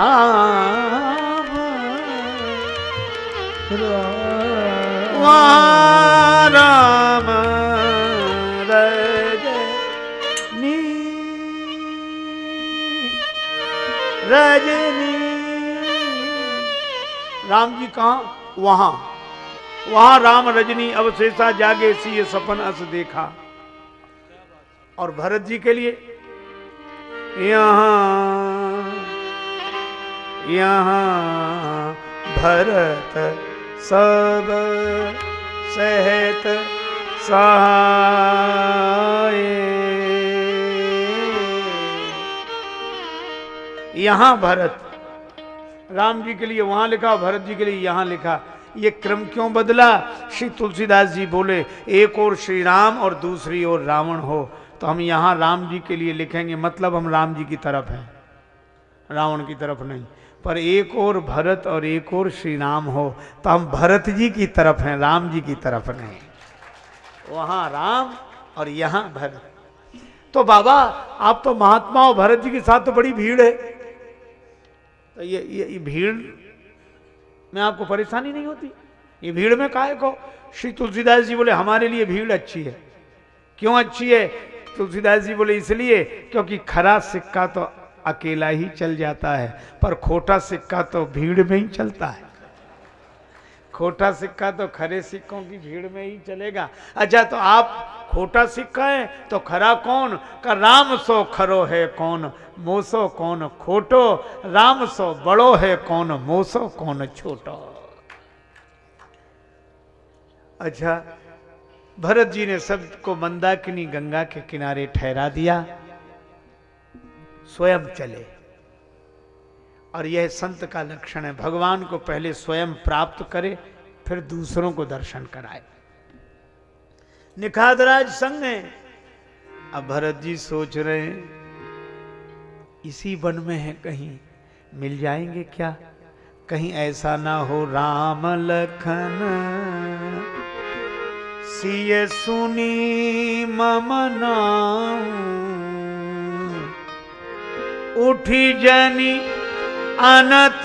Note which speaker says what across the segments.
Speaker 1: राम। राम रजनी रजनी राम जी कहा? वहाँ। वहाँ राम रजनी अवशेषा जागे सी ये सपन अस देखा। और भरत जी के लिए, यहाँ यहाँ भरत सब सहत सहाय। यहाँ भरत, राम जी के लिए वहाँ लिखा, भरत जी के लिए यहाँ लिखा। ये क्रम क्यों बदला? श्री तुलसीदास जी बोले, एक और श्री राम और दूसरी ओर रावण हो तो हम यहाँ राम जी के लिए लिखेंगे मतलब हम राम जी की तरफ़ हैं। रावण की तरफ़ नहीं। पर एक और भरत और एक और श्री राम हो तो हम भरत जी की तरफ़ हैं राम जी की तरफ़ नहीं। वहाँ राम और यहाँ भरत। तो बाबा आप तो महात्मा और भरत जी के साथ तो बड़ी भीड़ है। तो ये ये, ये भीड़ में आपको परेशानी नहीं होती? ये भीड़ में काय को श्री तुलसीदास जी बोले हमारे लिए भीड़ अच्छी है। क्यों अच्छी है? तुलसीदास जी बोले इसलिए क्योंकि खरा सिक्का तो अकेला ही चल जाता है, पर खोटा सिक्का तो भीड़ में ही चलता है। खोटा सिक्का तो खरे सिक्कों की भीड़ में ही चलेगा। अच्छा तो आप खोटा सिक्का है तो खरा कौन? का राम सो खरो है कौन? मोसो कौन खोटो? राम सो बड़ो है कौन? मोसो कौन छोटो? अच्छा भरत जी ने सबको मंदाकिनी गंगा के किनारे ठहरा दिया। स्वयं चले। और यह संत का लक्षण है, भगवान को पहले स्वयं प्राप्त करे, फिर दूसरों को दर्शन कराए। निखादराज संग है। अब भरत जी सोच रहे हैं, इसी वन में है कहीं, मिल जाएँगे क्या? कहीं ऐसा ना हो राम लखन। सिय सुनी मम नाम। उठी जनी अनत।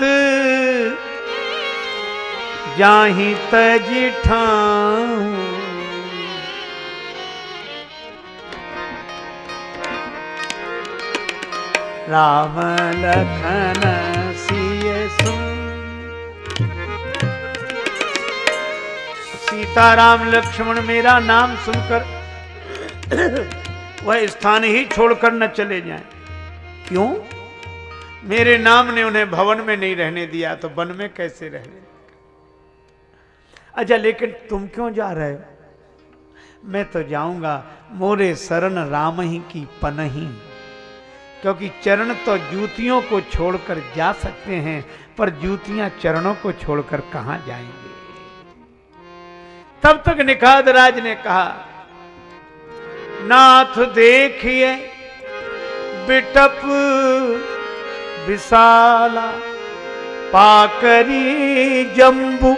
Speaker 1: जाही तजी राम लखन सुन सीताराम लक्ष्मण, मेरा नाम सुनकर वह स्थान ही छोड़कर न चले जाएँ। क्यों? मेरे नाम ने उन्हें भवन में नहीं रहने दिया तो वन में कैसे रहने? अच्छा लेकिन तुम क्यों जा रहे हो? मैं तो जाऊँगा, मोरे शरण राम ही की पनही क्योंकि चरण तो जूतियों को छोड़कर जा सकते हैं, पर जूतियाँ चरणों को छोड़कर कहाँ जाएँगे? तब तक निखाद राज ने कहा, नाथ देखिए बिटप विशाला पाकरी जंबू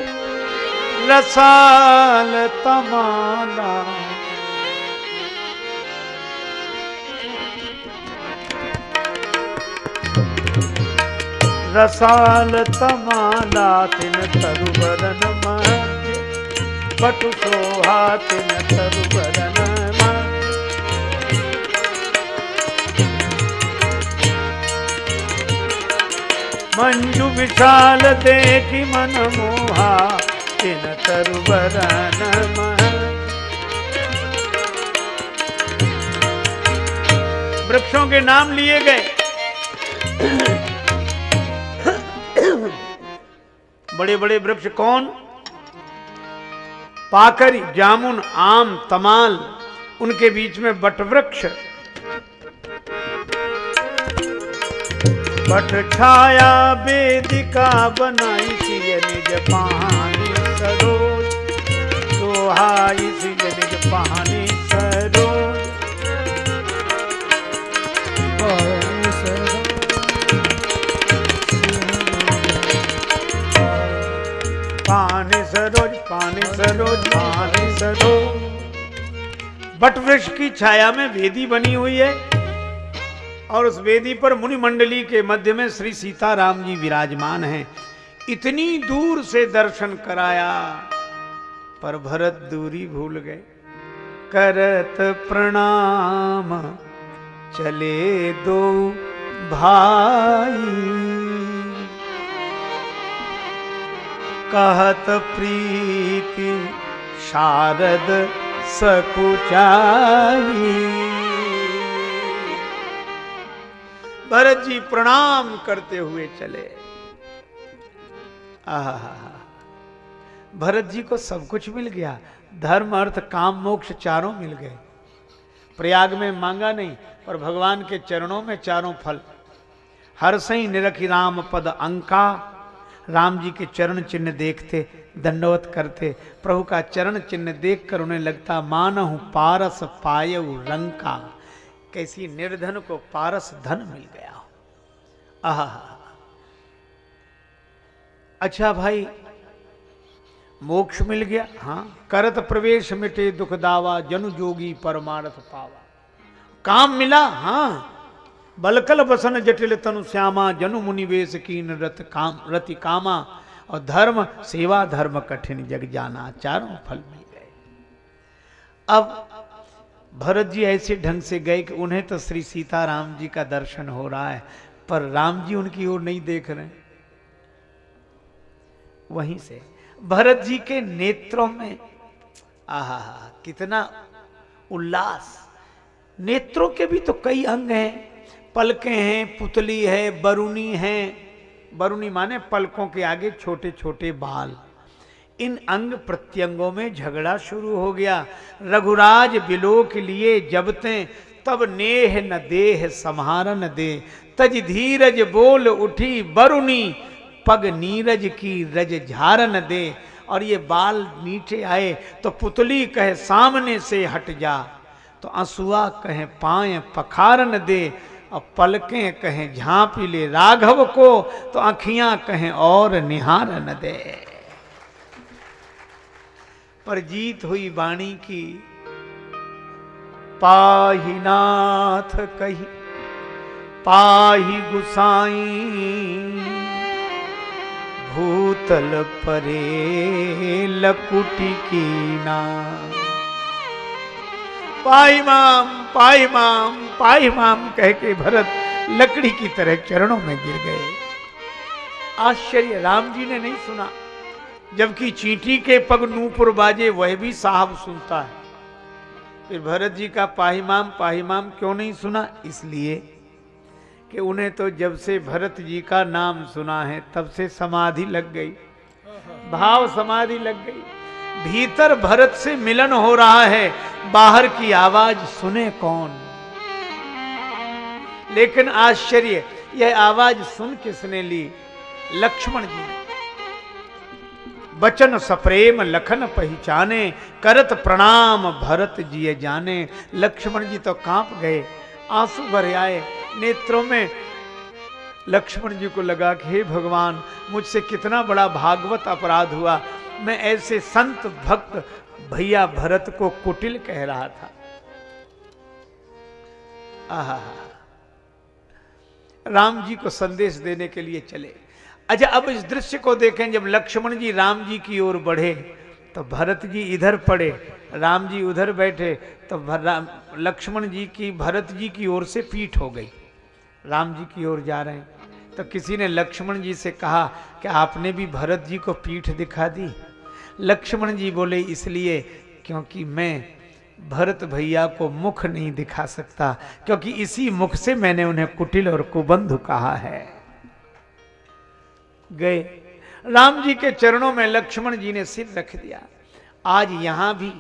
Speaker 1: रसाल तमाला। रसाल तमाला तिन तरुबरन मध्य पटु सोहा तिन तरुबरन मंजु विशाल देखी मन मोहा, तिन तरुबरन वृक्षों के नाम लिए गए। बड़े बड़े वृक्ष कौन? पाकरी, जामुन, आम, तमाल, उनके बीच में बट बट छाया वेदिका बनाई सिय निज पानी सरोज। सोहाई सिय निज पानी सरोज। पानी सरोज पानी सरोज पानी सरोज। बट वृक्ष की छाया में वेदी बनी हुई है। और उस वेदी पर मुनि मंडली के मध्य में श्री सीताराम जी विराजमान हैं। इतनी दूर से दर्शन कराया, पर भरत दूरी भूल गए। करत प्रणाम, चले दो भाई। कहत प्रीति, शारद सकुचाई भरत जी प्रणाम करते हुए चले। भरत जी को सब कुछ मिल गया। धर्म, अर्थ, काम, मोक्ष चारों मिल गए। प्रयाग में मांगा नहीं, पर भगवान के चरणों में चारों फल। हर सही निरखी राम पद अंका। राम जी के चरण चिन्ह देखते, दंडवत करते। प्रभु का चरण चिन्ह देखकर उन्हें लगता मान हूँ पारस पायऊ रंका कैसी निर्धन को पारस धन मिल गया हो। आह। अच्छा भाई, मोक्ष मिल गया। हाँ करत प्रवेश मिटे दुख दावा, जनु जोगी परमारथ पावा। काम मिला हाँ। बलकल बसन जटिल तनु श्यामा, जनु मुनिवेश की रत काम, रति कामा, और धर्म, सेवा धर्म कठिन जग जाना, चारों फल मिल गए। अब भरत जी ऐसे ढंग से गए कि उन्हें तो श्री सीताराम जी का दर्शन हो रहा है, पर राम जी उनकी ओर नहीं देख रहे वहीं से भरत जी के नेत्रों में आहा कितना उल्लास। नेत्रों के भी तो कई अंग हैं, पलके हैं, पुतली है, बरुनी है। बरुनी माने पलकों के आगे छोटे छोटे बाल। इन अंग प्रत्यंगों में झगड़ा शुरू हो गया। रघुराज बिलो के लिए जबते तब नेह न देह संहारन दे। तज धीरज बोल उठी बरुनी, पग नीरज की रज झारन दे। और ये बाल नीचे आए तो पुतली कहे, सामने से हट जा। तो असुआ कहे पाए पखारन दे। और पलकें कहें, झांपी ले राघव को। तो अखियाँ कहें, और निहारन दे। पर जीत हुई वाणी की। पाही नाथ कही, पाही गुसाई, भूतल परे लकुटी की ना। पाई माम पाई माम पाई माम कह के भरत लकड़ी की तरह चरणों में गिर गए। आश्चर्य, राम जी ने नहीं सुना। जबकि चींटी के पग नूपुर बाजे, वह भी साहब सुनता है। फिर भरत जी का पाहिमाम पाहिमाम क्यों नहीं सुना? इसलिए कि उन्हें तो जब से भरत जी का नाम सुना है, तब से समाधि लग गई। भाव समाधि लग गई। भीतर भरत से मिलन हो रहा है, बाहर की आवाज़ सुने कौन? लेकिन आश्चर्य, यह आवाज़ सुन किसने ली? लक्ष्मण जी ने। बचन सप्रेम, लखन पहचाने, करत प्रणाम, भरत जी जाने। लक्ष्मण जी तो काँप गए, आँसू भरे आए। नेत्रों में लक्ष्मण जी को लगा कि, हे भगवान, मुझसे कितना बड़ा भागवत अपराध हुआ। मैं ऐसे संत भक्त भैया भरत को कुटिल कह रहा था। आहा, राम जी को संदेश देने के लिए चले। अच्छा अब इस दृश्य को देखें, जब लक्ष्मण जी राम जी की ओर बढ़े तो भरत जी इधर पड़े, राम जी उधर बैठे तो लक्ष्मण जी की, भरत जी की ओर से पीठ हो गई। राम जी की ओर जा रहे हैं। तो किसी ने लक्ष्मण जी से कहा कि आपने भी भरत जी को पीठ दिखा दी। लक्ष्मण जी बोले, इसलिए क्योंकि मैं भरत भैया को मुख नहीं दिखा सकता, क्योंकि इसी मुख से मैंने उन्हें कुटिल और कुबंधु कहा है। गए। राम जी के चरणों में लक्ष्मण जी ने सिर रख दिया। आज यहाँ भी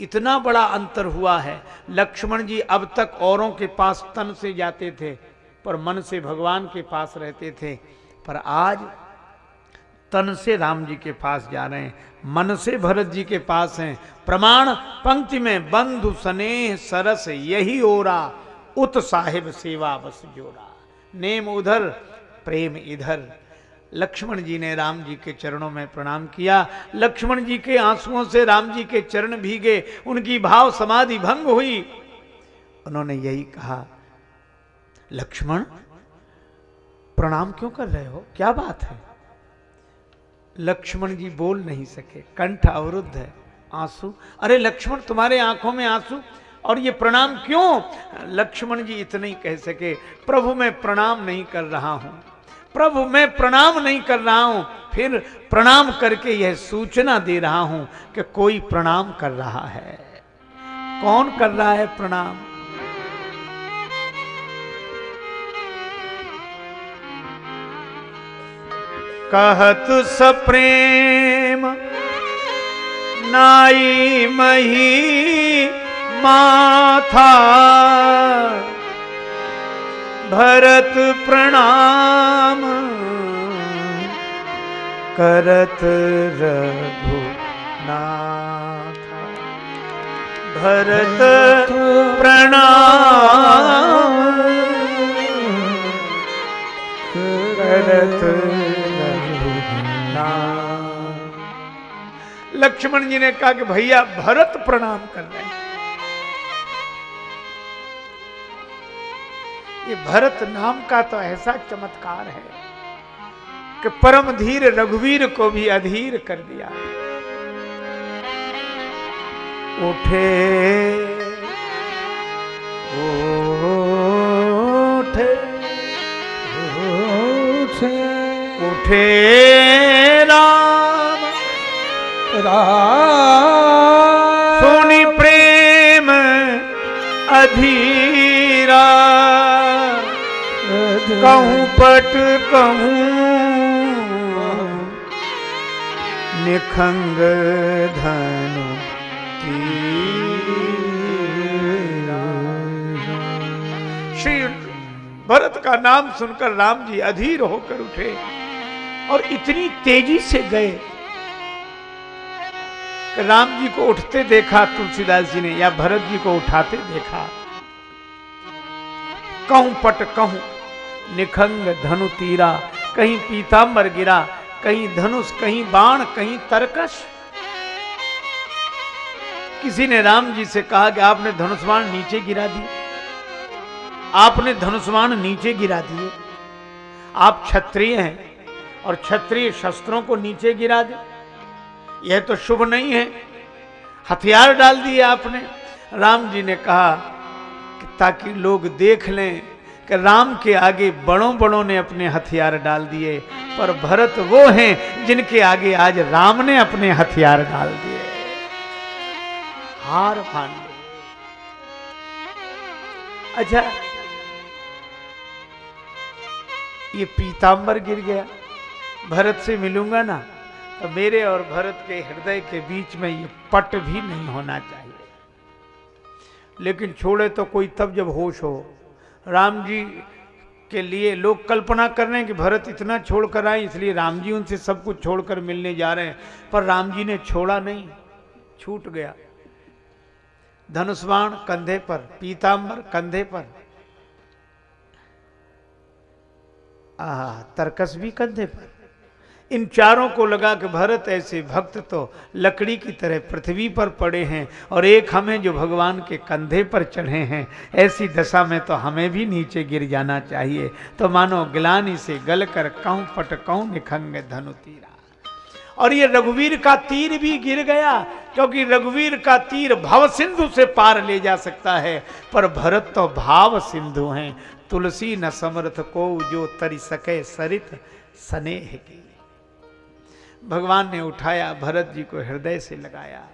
Speaker 1: इतना बड़ा अंतर हुआ है। लक्ष्मण जी अब तक औरों के पास तन से जाते थे, पर मन से भगवान के पास रहते थे। पर आज तन से राम जी के पास जा रहे हैं, मन से भरत जी के पास हैं। प्रमाण पंक्ति में, बंधु स्नेह सरस यही ओरा, उत साहिब सेवा बस जोड़ा। नेम उधर, प्रेम इधर। लक्ष्मण जी ने राम जी के चरणों में प्रणाम किया। लक्ष्मण जी के आंसुओं से राम जी के चरण भीगे। उनकी भाव समाधि भंग हुई। उन्होंने यही कहा, लक्ष्मण, प्रणाम क्यों कर रहे हो? क्या बात है? लक्ष्मण जी बोल नहीं सके। कंठ अवरुद्ध है। आँसू? अरे लक्ष्मण, तुम्हारे आँखों में आँसू? और ये प्रणाम क्यों? लक्ष्मण जी इतने ही कह सके, प्रभु, मैं प्रणाम नहीं कर रहा हूँ। प्रभु, मैं प्रणाम नहीं कर रहा हूँ, फिर प्रणाम करके यह सूचना दे रहा हूँ कि कोई प्रणाम कर रहा है। कौन कर रहा है प्रणाम? कहत सप्रेम, नाई मही माथा। भरत प्रणाम। करत रघु नाथा भरत प्रणाम। करत लक्ष्मण जी ने कहा कि भैया, भरत प्रणाम कर रहे हैं। ये भरत नाम का तो ऐसा चमत्कार है कि परम धीर रघुवीर को भी अधीर कर दिया। उठे उठे उठे। उठे राम सुनी कहूँ, पट कहूँ। निखंग धनु श्री भरत का नाम सुनकर राम जी अधीर होकर उठे और इतनी तेज़ी से गए राम जी को उठते देखा, तुलसीदास जी ने या भरत जी को उठाते देखा। कहूँ, पट कहूँ। निखंग धनु तीरा, कहीं पीताम्बर गिरा, कहीं धनुष, कहीं बाण, कहीं तरकश। किसी ने राम जी से कहा कि आपने धनुष्वाण नीचे गिरा दिए। आपने धनुष्वाण नीचे गिरा दिए। आप क्षत्रिय हैं और क्षत्रिय शस्त्रों को नीचे गिरा दे। यह तो शुभ नहीं है। हथियार डाल दिए आपने। राम जी ने कहा कि ताकि लोग देख लें कि राम के आगे बड़ों बड़ों ने अपने हथियार डाल दिए, पर भरत वो हैं जिनके आगे आज राम ने अपने हथियार डाल दिए। हार मान अच्छा ये पीताम्बर गिर गया। भरत से मिलूँगा ना तो मेरे और भरत के हृदय के बीच में ये पट भी नहीं होना चाहिए। लेकिन छोड़े तो कोई तब जब होश हो राम जी के लिए लोग कल्पना कर रहे हैं कि भरत इतना छोड़कर आए, इसलिए राम जी उनसे सब कुछ छोड़कर मिलने जा रहे हैं। पर राम जी ने छोड़ा नहीं, छूट गया। धनुष्वाण कंधे पर पीताम्बर कंधे पर। आ तरकस भी कंधे पर। इन चारों को लगा कि भरत ऐसे भक्त तो लकड़ी की तरह पृथ्वी पर पड़े हैं और एक हमें जो भगवान के कंधे पर चढ़े हैं। ऐसी दशा में तो हमें भी नीचे गिर जाना चाहिए। तो मानो गिलानी से गल कर कहूँ पट कहूँ निखंग धनु तीरा। और ये रघुवीर का तीर भी गिर गया, क्योंकि रघुवीर का तीर भव सिंधु से पार ले जा सकता है, पर भरत तो भाव सिंधु हैं। तुलसी न समर्थ को जो तरी सके सरित स्नेह की। भगवान ने उठाया, भरत जी को हृदय से लगाया।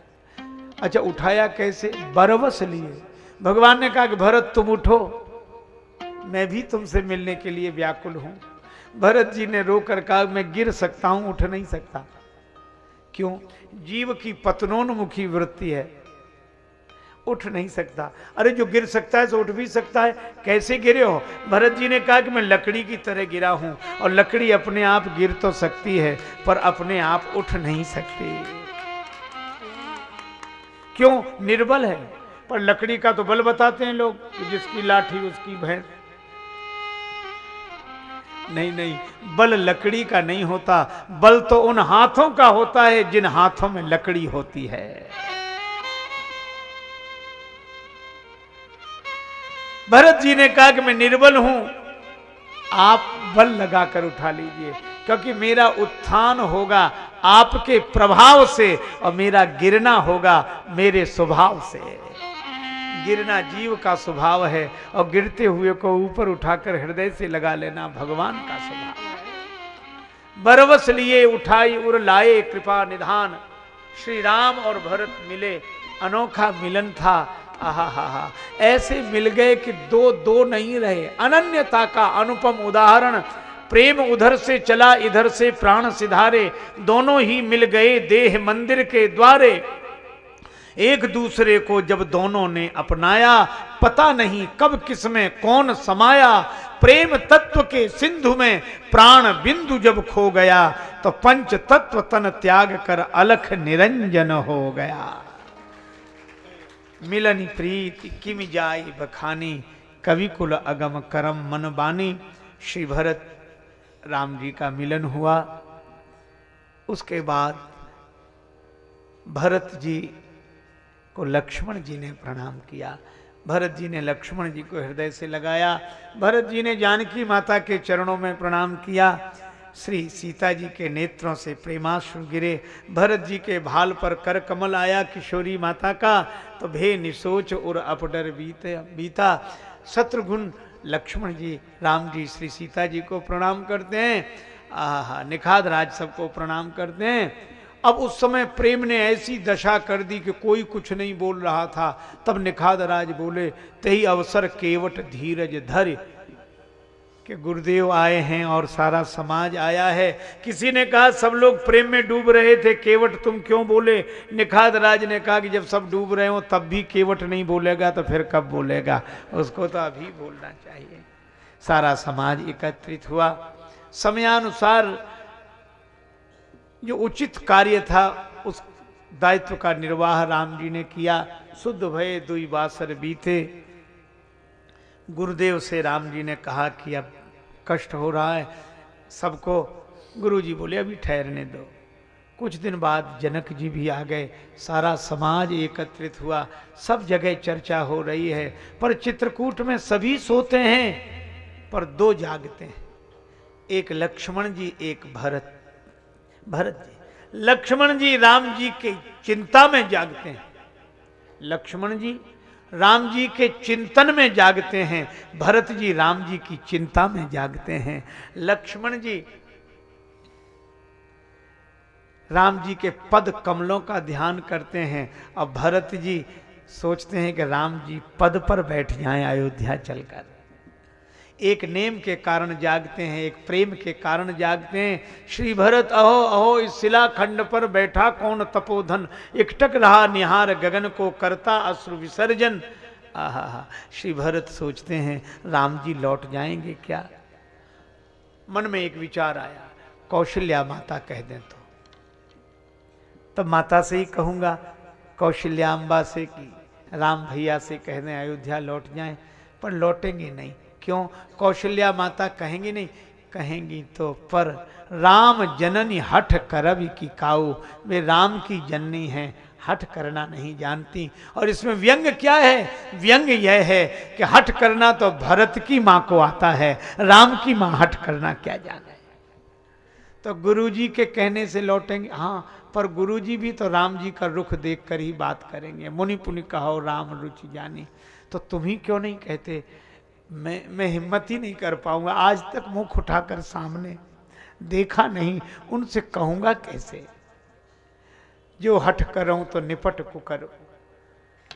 Speaker 1: अच्छा उठाया कैसे? बरवस लिए। भगवान ने कहा कि भरत, तुम उठो। मैं भी तुमसे मिलने के लिए व्याकुल हूँ। भरत जी ने रोकर कहा, मैं गिर सकता हूँ, उठ नहीं सकता। क्यों? जीव की पतनोन्मुखी वृत्ति है। उठ नहीं सकता। अरे जो गिर सकता है तो उठ भी सकता है। कैसे गिरे हो? भरत जी ने कहा कि मैं लकड़ी की तरह गिरा हूँ, और लकड़ी अपने आप गिर तो सकती है, पर अपने आप उठ नहीं सकती। क्यों? निर्बल है। पर लकड़ी का तो बल बताते हैं लोग कि जिसकी लाठी, उसकी भैंस। नहीं नहीं, बल लकड़ी का नहीं होता। बल तो उन हाथों का होता है जिन हाथों में लकड़ी होती है। भरत जी ने कहा कि मैं निर्बल हूँ। आप बल लगाकर उठा लीजिए, क्योंकि मेरा उत्थान होगा आपके प्रभाव से और मेरा गिरना होगा मेरे स्वभाव से। गिरना जीव का स्वभाव है और गिरते हुए को ऊपर उठाकर हृदय से लगा लेना भगवान का स्वभाव बरवस लिए, उठाई, उर लाए, कृपा, निधान। श्री राम और भरत मिले, अनोखा मिलन था आहा ऐसे मिल गए कि दो दो नहीं रहे। अनन्यता का अनुपम उदाहरण, प्रेम उधर से चला, इधर से प्राण सिधारे। दोनों ही मिल गए देह मंदिर के द्वारे। एक दूसरे को जब दोनों ने अपनाया, पता नहीं कब किसमें कौन समाया। प्रेम तत्व के सिंधु में प्राण बिंदु जब खो गया तो पंच तत्व तन त्याग कर अलख निरंजन हो गया। मिलन प्रीति, किम जाई बखानी, कवि कुल अगम करम मन बानी। श्री भरत राम जी का मिलन हुआ। उसके बाद भरत जी को लक्ष्मण जी ने प्रणाम किया। भरत जी ने लक्ष्मण जी को हृदय से लगाया। भरत जी ने जानकी माता के चरणों में प्रणाम किया। श्री सीता जी के नेत्रों से प्रेमाश्रु गिरे। भरत जी के भाल पर कर कमल आया किशोरी माता का तो भे निसोच और अपडर बीते, बीता। शत्रुघ्न लक्ष्मण जी, राम जी, श्री सीता जी को प्रणाम करते हैं। आह, निखाद राज सबको प्रणाम करते हैं। अब उस समय प्रेम ने ऐसी दशा कर दी कि कोई कुछ नहीं बोल रहा था। तब निखाद राज बोले, तही अवसर केवट धीरज धर। कि गुरुदेव आए हैं और सारा समाज आया है। किसी ने कहा, सब लोग प्रेम में डूब रहे थे, केवट तुम क्यों बोले? निखाद राज ने कहा कि जब सब डूब रहे हो, तब भी केवट नहीं बोलेगा तो फिर कब बोलेगा? उसको तो अभी बोलना चाहिए। सारा समाज एकत्रित हुआ। समयानुसार जो उचित कार्य था, उस दायित्व का निर्वाह राम जी ने किया। शुद्ध भय दुई बासर बीते। गुरुदेव से राम जी ने कहा कि अब कष्ट हो रहा है, सबको गुरु जी बोले, अभी ठहरने दो। कुछ दिन बाद जनक जी भी आ गए, सारा समाज एकत्रित हुआ, सब जगह चर्चा हो रही है, पर चित्रकूट में सभी सोते हैं, पर दो जागते हैं। एक लक्ष्मण जी, एक भरत भरत जी। लक्ष्मण जी राम जी के चिंता में जागते हैं। लक्ष्मण जी राम जी के चिंतन में जागते हैं, भरत जी राम जी की चिंता में जागते हैं। लक्ष्मण जी, राम जी के पद कमलों का ध्यान करते हैं। और भरत जी सोचते हैं कि राम जी पद पर बैठ जाएँ, अयोध्या चलकर। एक नेम के कारण जागते हैं, एक प्रेम के कारण जागते हैं। श्री भरत अहो अहो, इस शिला खंड पर बैठा कौन तपोधन? एकटक रहा निहार गगन को करता अश्रु विसर्जन। आहा श्री भरत सोचते हैं, राम जी लौट जाएँगे क्या? मन में एक विचार आया, कौशल्या माता कह दें तो। तब माता से ही कहूँगा, कौशल्या कौशल्याम्बा से कि, राम भैया से कह दें, अयोध्या लौट जाएँ। पर लौटेंगे नहीं। क्यों? कौशल्या माता कहेंगी नहीं। कहेंगी तो पर राम जननी हठ करब की काऊ। वे राम की जननी है, हठ करना नहीं जानती। और इसमें व्यंग क्या है? व्यंग यह है कि हठ करना तो भरत की माँ को आता है, राम की माँ हठ करना क्या जाने? तो गुरुजी के कहने से लौटेंगे हाँ पर गुरुजी भी तो राम जी का रुख देख कर ही बात करेंगे। मुनि पुनि कहो, राम रुचि जानी। तो तुम ही क्यों नहीं कहते? मैं मैं हिम्मत ही नहीं कर पाऊँगा। आज तक मुख उठाकर सामने देखा नहीं। उनसे कहूँगा कैसे? जो हट करूँ तो निपट को करो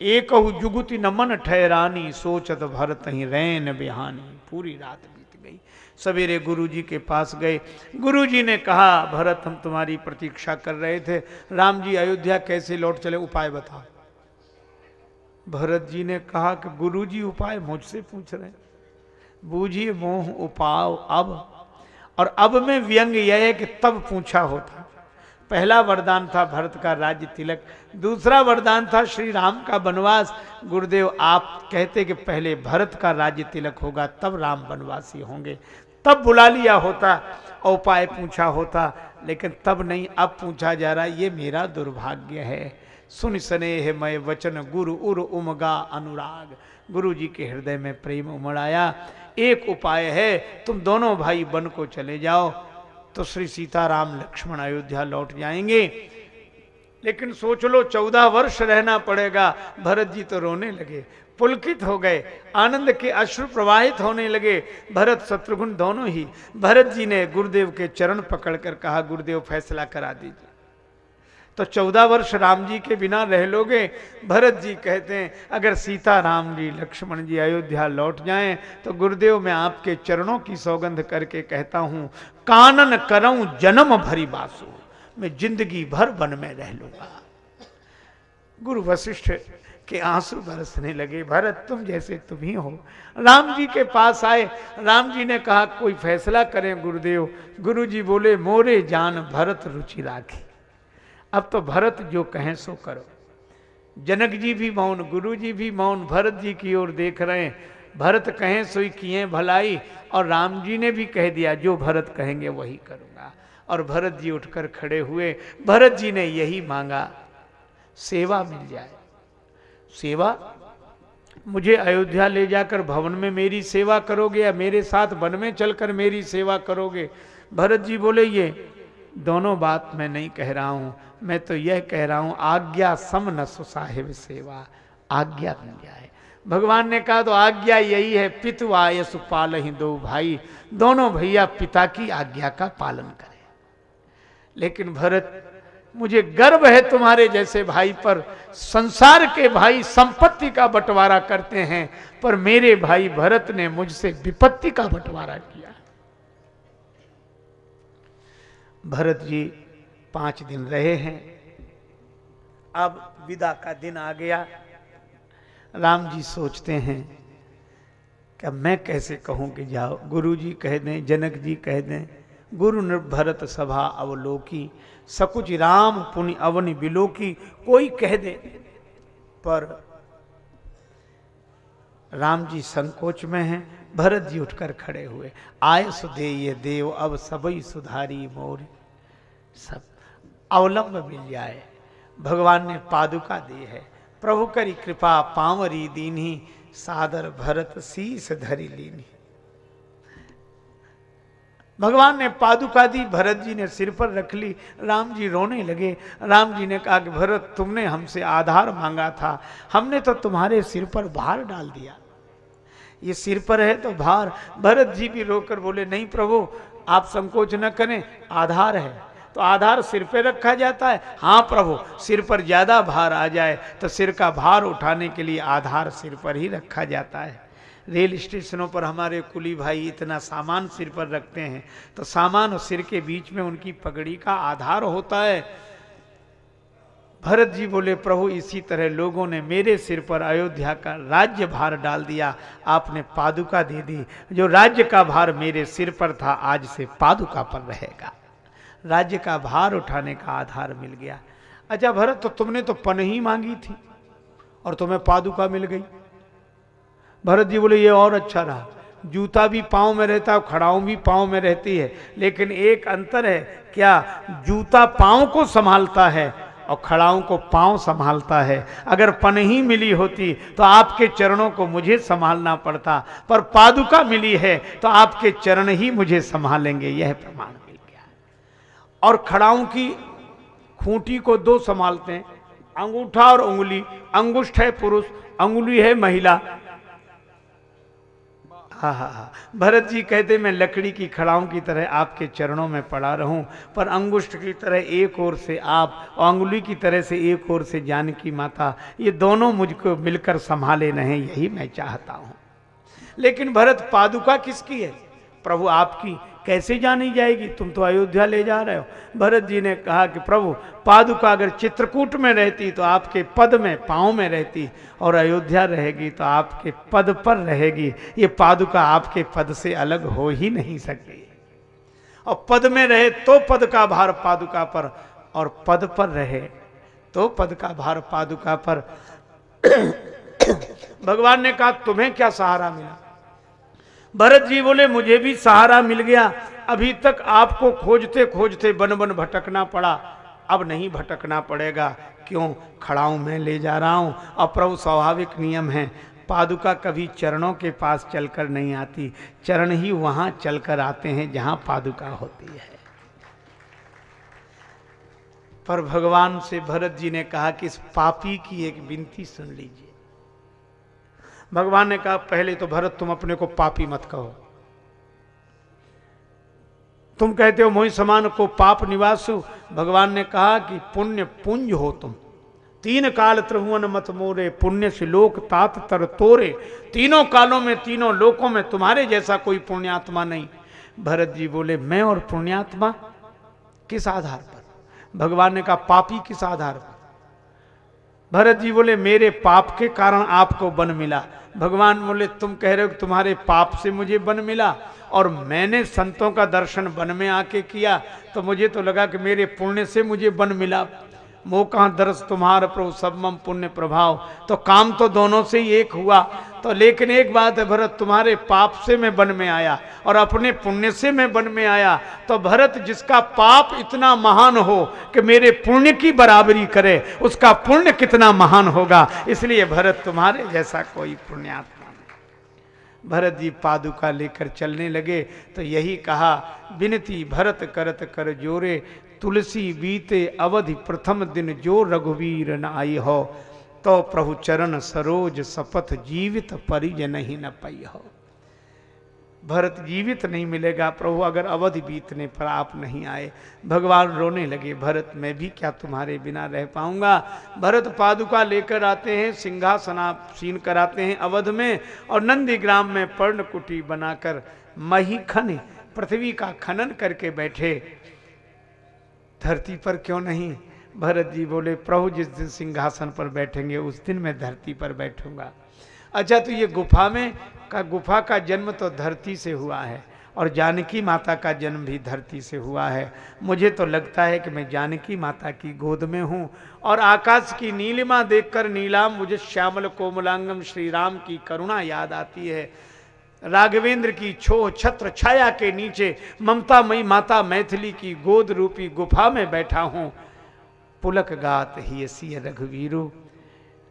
Speaker 1: एक जुगुति न मन ठहरानी, सोचत भरत ही रैन बिहानी। पूरी रात बीत गई। सवेरे गुरुजी के पास गए। गुरुजी ने कहा, भरत, हम तुम्हारी प्रतीक्षा कर रहे थे। राम जी, अयोध्या कैसे लौट चले? उपाय बताओ। भरत जी ने कहा कि गुरु जी उपाय मुझसे पूछ रहे बूझिए मोह उपाव अब। और अब में व्यंग यह है कि तब पूछा होता। पहला वरदान था भरत का राज्य तिलक, दूसरा वरदान था श्री राम का वनवास। गुरुदेव, आप कहते कि पहले भरत का राज्य तिलक होगा, तब राम वनवासी होंगे। तब बुला लिया होता उपाय पूछा होता, लेकिन तब नहीं, अब पूछा जा रहा, ये मेरा दुर्भाग्य है। सुन स्नेह मय वचन गुरु उर उमगा अनुराग। गुरु जी के हृदय में प्रेम उमड़ आया। एक उपाय है, तुम दोनों भाई बन को चले जाओ। तो श्री सीताराम लक्ष्मण अयोध्या लौट जाएँगे। लेकिन सोच लो, चौदह वर्ष रहना पड़ेगा। भरत जी तो रोने लगे, पुलकित हो गए। आनंद के अश्रु प्रवाहित होने लगे। भरत शत्रुघ्न दोनों ही। भरत जी ने गुरुदेव के चरण पकड़कर कहा, गुरुदेव, फैसला करा दीजिए। तो चौदह वर्ष राम जी के बिना रह लोगे। भरत जी कहते हैं, अगर सीता राम जी, लक्ष्मण जी अयोध्या लौट जाएँ तो गुरुदेव, मैं आपके चरणों की सौगंध करके कहता हूँ, कानन करऊं जन्म भरी बासु। मैं ज़िंदगी भर वन में रह लूँगा। गुरु वशिष्ठ के आँसू बरसने लगे, भरत, तुम जैसे तुम ही हो। राम जी के पास आए। राम जी ने कहा, कोई फैसला करें गुरुदेव। गुरु जी बोले, मोरे जान भरत रुचि राखी। अब तो भरत जो कहें सो करो। जनक जी भी मौन, गुरु जी भी मौन, भरत जी की ओर देख रहे हैं। भरत कहें सोई किए भलाई, और राम जी ने भी कह दिया, जो भरत कहेंगे वही करूँगा। और भरत जी उठकर खड़े हुए, भरत जी ने यही मांगा, सेवा मिल जाए। सेवा? मुझे अयोध्या ले जाकर भवन में मेरी सेवा करोगे या मेरे साथ वन में चलकर मेरी सेवा करोगे? भरत जी बोले, ये दोनों बात मैं नहीं कह रहा हूँ। मैं तो यह कह रहा हूँ, आज्ञा सम न साहेब सेवा, आज्ञा बन जाए। भगवान ने कहा तो आज्ञा यही है, पितु आय सुपाल ही दो भाई। दोनों भैया पिता की आज्ञा का पालन करें। लेकिन भरत, मुझे गर्व है तुम्हारे जैसे भाई पर। संसार के भाई संपत्ति का बंटवारा करते हैं, पर मेरे भाई भरत ने मुझसे विपत्ति का बंटवारा किया। भरत जी पाँच दिन रहे हैं। अब विदा का दिन आ गया। राम जी सोचते हैं कि मैं कैसे कहूँ कि जाओ। गुरु जी कह दें, जनक जी कह दें, गुरु भरत सभा अवलोकी, सकुच राम पुण्य अवन बिलोकी कोई कह दे। पर राम जी संकोच में हैं। भरत जी उठकर खड़े हुए आय सुदे ये देव, अब सबई सुधारी मोर। सब अवलंब मिल जाए। भगवान ने पादुका दी है। प्रभु करी कृपा पावरी दीनी, सादर भरत शीस धरी लीनी। भगवान ने पादुका दी, भरत जी ने सिर पर रख ली, राम जी रोने लगे। राम जी ने कहा कि भरत, तुमने हमसे आधार मांगा था। हमने तो तुम्हारे सिर पर भार डाल दिया। ये सिर पर है तो भार। भरत जी भी रोकर बोले, नहीं प्रभु, आप संकोच न करें, आधार है। तो आधार सिर पे रखा जाता है। हाँ प्रभु, सिर पर ज़्यादा भार आ जाए तो सिर का भार उठाने के लिए आधार सिर पर ही रखा जाता है। रेल स्टेशनों पर हमारे कुली भाई इतना सामान सिर पर रखते हैं तो सामान और सिर के बीच में उनकी पगड़ी का आधार होता है। भरत जी बोले, प्रभु, इसी तरह लोगों ने मेरे सिर पर अयोध्या का राज्य भार डाल दिया। आपने पादुका दे दी। जो राज्य का भार मेरे सिर पर था, आज से पादुका पर रहेगा। राज्य का भार उठाने का आधार मिल गया। अच्छा भरत तो तुमने तो पन ही मांगी थी और तुम्हें पादुका मिल गई। भरत जी बोले, ये और अच्छा रहा। जूता भी पाँव में रहता है खड़ाऊ भी पाँव में रहती है, लेकिन एक अंतर है, क्या जूता पाँव को संभालता है और खड़ाऊ को पाँव संभालता है? अगर पन ही मिली होती तो आपके चरणों को मुझे संभालना पड़ता, पर पादुका मिली है तो आपके चरण ही मुझे संभालेंगे, यह प्रमाण। और खड़ाऊ की खूंटी को दो संभालते हैं। अंगूठा और उंगली। अंगुष्ठ है पुरुष अंगुली है महिला। हाँ हाँ हाँ। भरत जी कहते मैं लकड़ी की खड़ाओं की तरह आपके चरणों में पड़ा रहूँ, पर अंगुष्ठ की तरह एक ओर से आप और अंगुली की तरह से एक ओर से जानकी माता, ये दोनों मुझको मिलकर संभाले नहीं, यही मैं चाहता हूँ। लेकिन भरत पादुका किसकी है? प्रभु आपकी। कैसे जानी जाएगी? तुम तो अयोध्या ले जा रहे हो। भरत जी ने कहा कि प्रभु, पादुका अगर चित्रकूट में रहती तो आपके पद में, पाँव में रहती और अयोध्या रहेगी तो आपके पद पर रहेगी। ये पादुका आपके पद से अलग हो ही नहीं सकती। और पद में रहे तो पद का भार पादुका पर, और पद पर रहे तो पद का भार पादुका पर। भगवान ने कहा, तुम्हें क्या सहारा मिला? भरत जी बोले, मुझे भी सहारा मिल गया। अभी तक आपको खोजते खोजते बन बन भटकना पड़ा। अब नहीं भटकना पड़ेगा। क्यों? खड़ाऊं मैं, ले जा रहा हूँ। और प्रभु स्वाभाविक नियम है। पादुका कभी चरणों के पास चलकर नहीं आती। चरण ही वहाँ चलकर आते हैं जहाँ पादुका होती है। पर भगवान से भरत जी ने कहा कि इस पापी की एक विनती सुन लीजिए। भगवान ने कहा, पहले तो भरत, तुम अपने को पापी मत कहो। तुम कहते हो, मोहि समान को पाप निवासु। भगवान ने कहा कि पुण्य पुंज हो तुम। तीन काल त्रिभुवन मत मोरे, पुण्य से लोक तात तर तोरे। तीनों कालों में, तीनों लोकों में तुम्हारे जैसा कोई पुण्यात्मा नहीं। भरत जी बोले, मैं और पुण्यात्मा किस आधार पर? भगवान ने कहा, पापी किस आधार पर? भरत जी बोले, मेरे पाप के कारण आपको बन मिला। भगवान बोले, तुम कह रहे हो तुम्हारे पाप से मुझे बन मिला और मैंने संतों का दर्शन वन में आके किया तो मुझे तो लगा कि मेरे पुण्य से मुझे बन मिला। मोह दर्श तुम्हार प्रभु सबम पुण्य प्रभाव। तो काम तो दोनों से ही एक हुआ। तो लेकिन एक बात है, भरत, तुम्हारे पाप से मैं वन में आया और अपने पुण्य से मैं वन में आया। तो भरत, जिसका पाप इतना महान हो कि मेरे पुण्य की बराबरी करे, उसका पुण्य कितना महान होगा? इसलिए भरत, तुम्हारे जैसा कोई पुण्यात्मा नहीं। भरत जी पादुका लेकर चलने लगे तो यही कहा, विनती भरत करत कर जोरे, तुलसी बीते अवधि प्रथम दिन जो रघुवीर न आई हो। तो प्रभु चरण सरोज सपथ जीवित परिजन ही न पई हो भरत जीवित नहीं मिलेगा, प्रभु अगर अवधि बीतने पर आप नहीं आए। भगवान रोने लगे, भरत, मैं भी क्या तुम्हारे बिना रह पाऊँगा? भरत पादुका लेकर आते हैं सिंहासनासीन कराते हैं अवध में, और नंदीग्राम में पर्णकुटी बनाकर मही खन पृथ्वी का खनन करके बैठे। धरती पर क्यों नहीं? भरत जी बोले, प्रभु, जिस दिन सिंहासन पर बैठेंगे, उस दिन मैं धरती पर बैठूँगा। अच्छा तो ये गुफा में का, गुफा का जन्म तो धरती से हुआ है और जानकी माता का जन्म भी धरती से हुआ है। मुझे तो लगता है कि मैं जानकी माता की गोद में हूँ और आकाश की नीलिमा देखकर नीलाम, मुझे श्यामल कोमलांगम श्री राम की करुणा याद आती है। राघवेंद्र की छो छत्र छाया के नीचे ममता मई माता मैथिली की गोद रूपी गुफा में बैठा हूँ। पुलक गात ही सी रघुवीरु।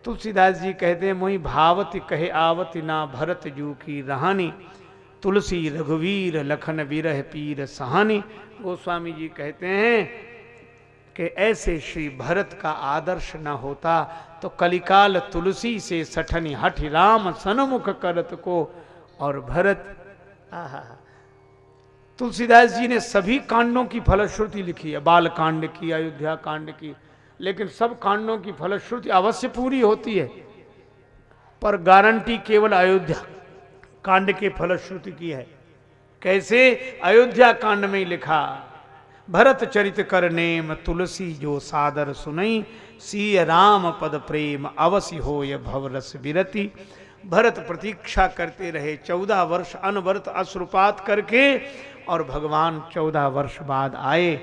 Speaker 1: तुलसीदास जी कहते हैं मोई भावती कहे आवती ना भरत जू की रहानी। तुलसी रघुवीर लखन विरह पीर सहानी। गोस्वामी जी कहते हैं कि ऐसे श्री भरत का आदर्श न होता तो कलिकाल तुलसी से सठनी हठ राम सनमुख करत को और भरत, आहा तुलसीदास जी ने सभी कांडों की फलश्रुति लिखी है। बाल कांड की, अयोध्या कांड की। लेकिन सब कांडों की फलश्रुति अवश्य पूरी होती है। पर गारंटी केवल अयोध्या कांड के फलश्रुति की है। कैसे? अयोध्या कांड में लिखा, भरत चरित कर नेम, तुलसी जो सादर सुनई सी राम पद प्रेम अवश्य हो य भवरस विरति। भरत प्रतीक्षा करते रहे। चौदह वर्ष अनवरत अश्रुपात करके और भगवान चौदह वर्ष बाद आए।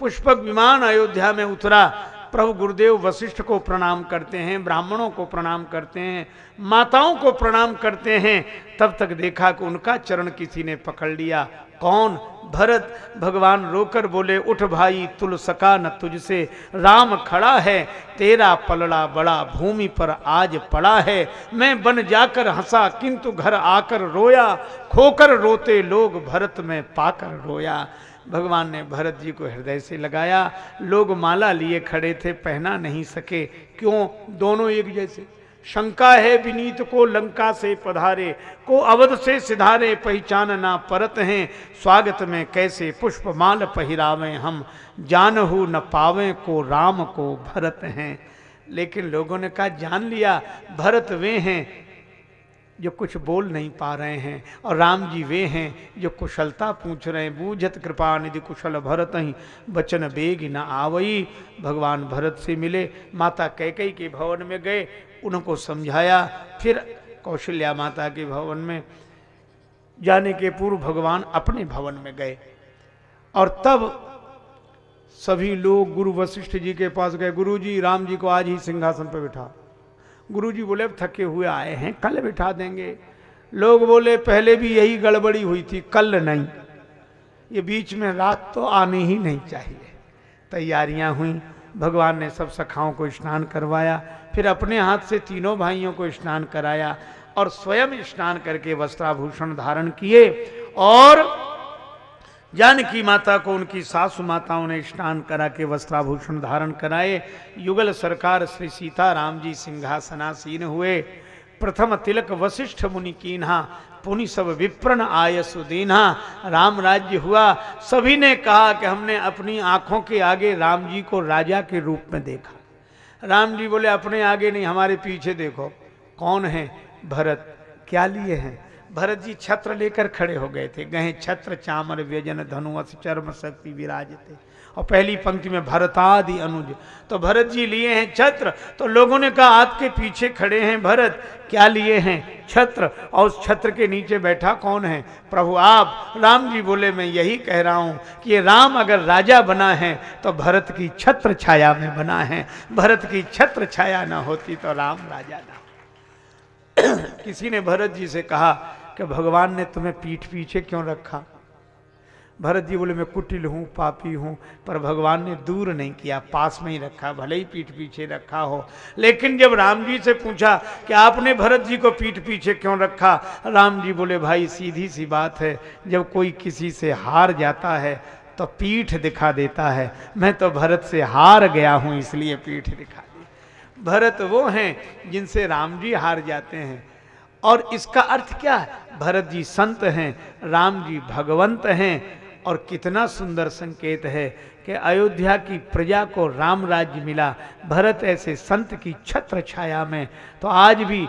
Speaker 1: पुष्पक विमान अयोध्या में उतरा। प्रभु गुरुदेव वशिष्ठ को प्रणाम करते हैं, ब्राह्मणों को प्रणाम करते हैं, माताओं को प्रणाम करते हैं। तब तक देखा कि उनका चरण किसी ने पकड़ लिया। कौन भरत? भगवान रोकर बोले, उठ भाई, तुल सका न तुझसे। राम खड़ा है, तेरा पलड़ा बड़ा भूमि पर आज पड़ा है। मैं बन जाकर हंसा, किंतु घर आकर रोया। खोकर रोते लोग भरत में पाकर रोया। भगवान ने भरत जी को हृदय से लगाया। लोग माला लिए खड़े थे, पहना नहीं सके। क्यों? दोनों एक जैसे। शंका है विनीत को लंका से पधारे, को अवध से सिधारे, पहचान ना परत हैं। स्वागत में कैसे पुष्पमाल माल पहिरावे हम, जानहू न पावे को राम को भरत हैं। लेकिन लोगों ने कहा, जान लिया, भरत वे हैं जो कुछ बोल नहीं पा रहे हैं और राम जी वे हैं जो कुशलता पूछ रहे हैं, बूझत कृपा निधि कुशल भरत ही बचन बेग न आवई। भगवान भरत से मिले, माता कैकई के भवन में गए, उनको समझाया, फिर कौशल्या माता के भवन में जाने के पूर्व भगवान अपने भवन में गए। और तब सभी लोग गुरु वशिष्ठ जी के पास गए गुरु जी राम जी को आज ही सिंहासन पर बिठा। गुरु जी बोले, अब थके हुए आए हैं, कल बिठा देंगे। लोग बोले, पहले भी यही गड़बड़ी हुई थी, कल नहीं। ये बीच में रात तो आनी ही नहीं चाहिए। तैयारियाँ हुई, भगवान ने सब सखाओं को स्नान करवाया, फिर अपने हाथ से तीनों भाइयों को स्नान कराया और स्वयं स्नान करके वस्त्राभूषण धारण किए और जानकी माता को उनकी सासु माताओं ने स्नान करा के वस्त्राभूषण धारण कराए। युगल सरकार श्री सीता राम जी सिंहासनासीन हुए। प्रथम तिलक वशिष्ठ मुनि कीन्हा, पुनि सब विप्रन आय सुदीना राम राज्य हुआ। सभी ने कहा कि हमने अपनी आँखों के आगे राम जी को राजा के रूप में देखा। राम जी बोले, अपने आगे नहीं, हमारे पीछे देखो। कौन है? भरत। क्या लिए हैं? भरत जी छत्र लेकर खड़े हो गए थे। गहे छत्र, चामर, व्यजन धनुष चर्म, शक्ति विराजते और पहली पंक्ति में भरतादि अनुज। तो भरत जी लिए हैं छत्र। तो लोगों ने कहा, आपके पीछे खड़े हैं भरत। क्या लिए हैं छत्र? और उस छत्र के नीचे बैठा कौन है? प्रभु आप। राम जी बोले, मैं यही कह रहा हूँ कि राम अगर राजा बना है तो भरत की छत्र छाया में बना है। भरत की छत्र छाया ना होती तो राम राजा ना किसी ने भरत जी से कहा कि भगवान ने तुम्हें पीठ पीछे क्यों रखा? भरत जी बोले, मैं कुटिल हूँ, पापी हूँ, पर भगवान ने दूर नहीं किया, पास में ही रखा, भले ही पीठ पीछे रखा हो। लेकिन जब राम जी से पूछा कि आपने भरत जी को पीठ पीछे क्यों रखा, राम जी बोले, भाई, सीधी सी बात है, जब कोई किसी से हार जाता है तो पीठ दिखा देता है। मैं तो भरत से हार गया हूँ, इसलिए पीठ दिखा दी। भरत वो हैं जिनसे राम जी हार जाते हैं। और इसका अर्थ क्या है? भरत जी संत हैं, राम जी भगवंत हैं, और कितना सुंदर संकेत है कि अयोध्या की प्रजा को राम राज्य मिला। भरत ऐसे संत की छत्र छाया में। तो आज भी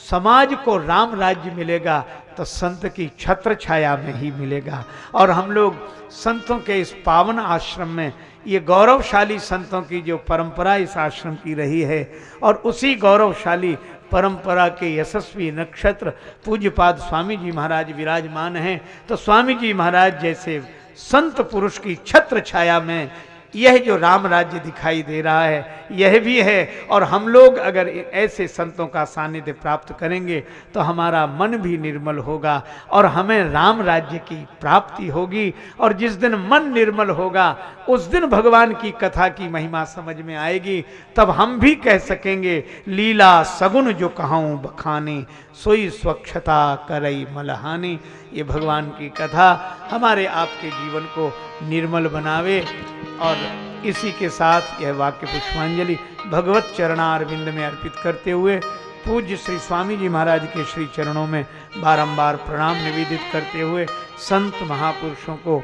Speaker 1: समाज को राम राज्य मिलेगा तो संत की छत्र छाया में ही मिलेगा। और हम लोग संतों के इस पावन आश्रम में, ये गौरवशाली संतों की जो परंपरा इस आश्रम की रही है, और उसी गौरवशाली परंपरा के यशस्वी नक्षत्र, पूज्यपाद स्वामी जी महाराज विराजमान हैं। तो स्वामी जी महाराज जैसे संत पुरुष की छत्र छाया में यह जो राम राज्य दिखाई दे रहा है, यह भी है। और हम लोग अगर ऐसे संतों का सानिध्य प्राप्त करेंगे तो हमारा मन भी निर्मल होगा और हमें राम राज्य की प्राप्ति होगी। और जिस दिन मन निर्मल होगा, उस दिन भगवान की कथा की महिमा समझ में आएगी। तब हम भी कह सकेंगे, लीला सगुन जो कहूँ बखानी, सोई स्वच्छता करई मलहानी। ये भगवान की कथा हमारे आपके जीवन को निर्मल बनावे। और इसी के साथ यह वाक्य पुष्पांजलि भगवत चरणारविंद में अर्पित करते हुए पूज्य श्री स्वामी जी महाराज के श्री चरणों में बारंबार प्रणाम निवेदित करते हुए संत महापुरुषों को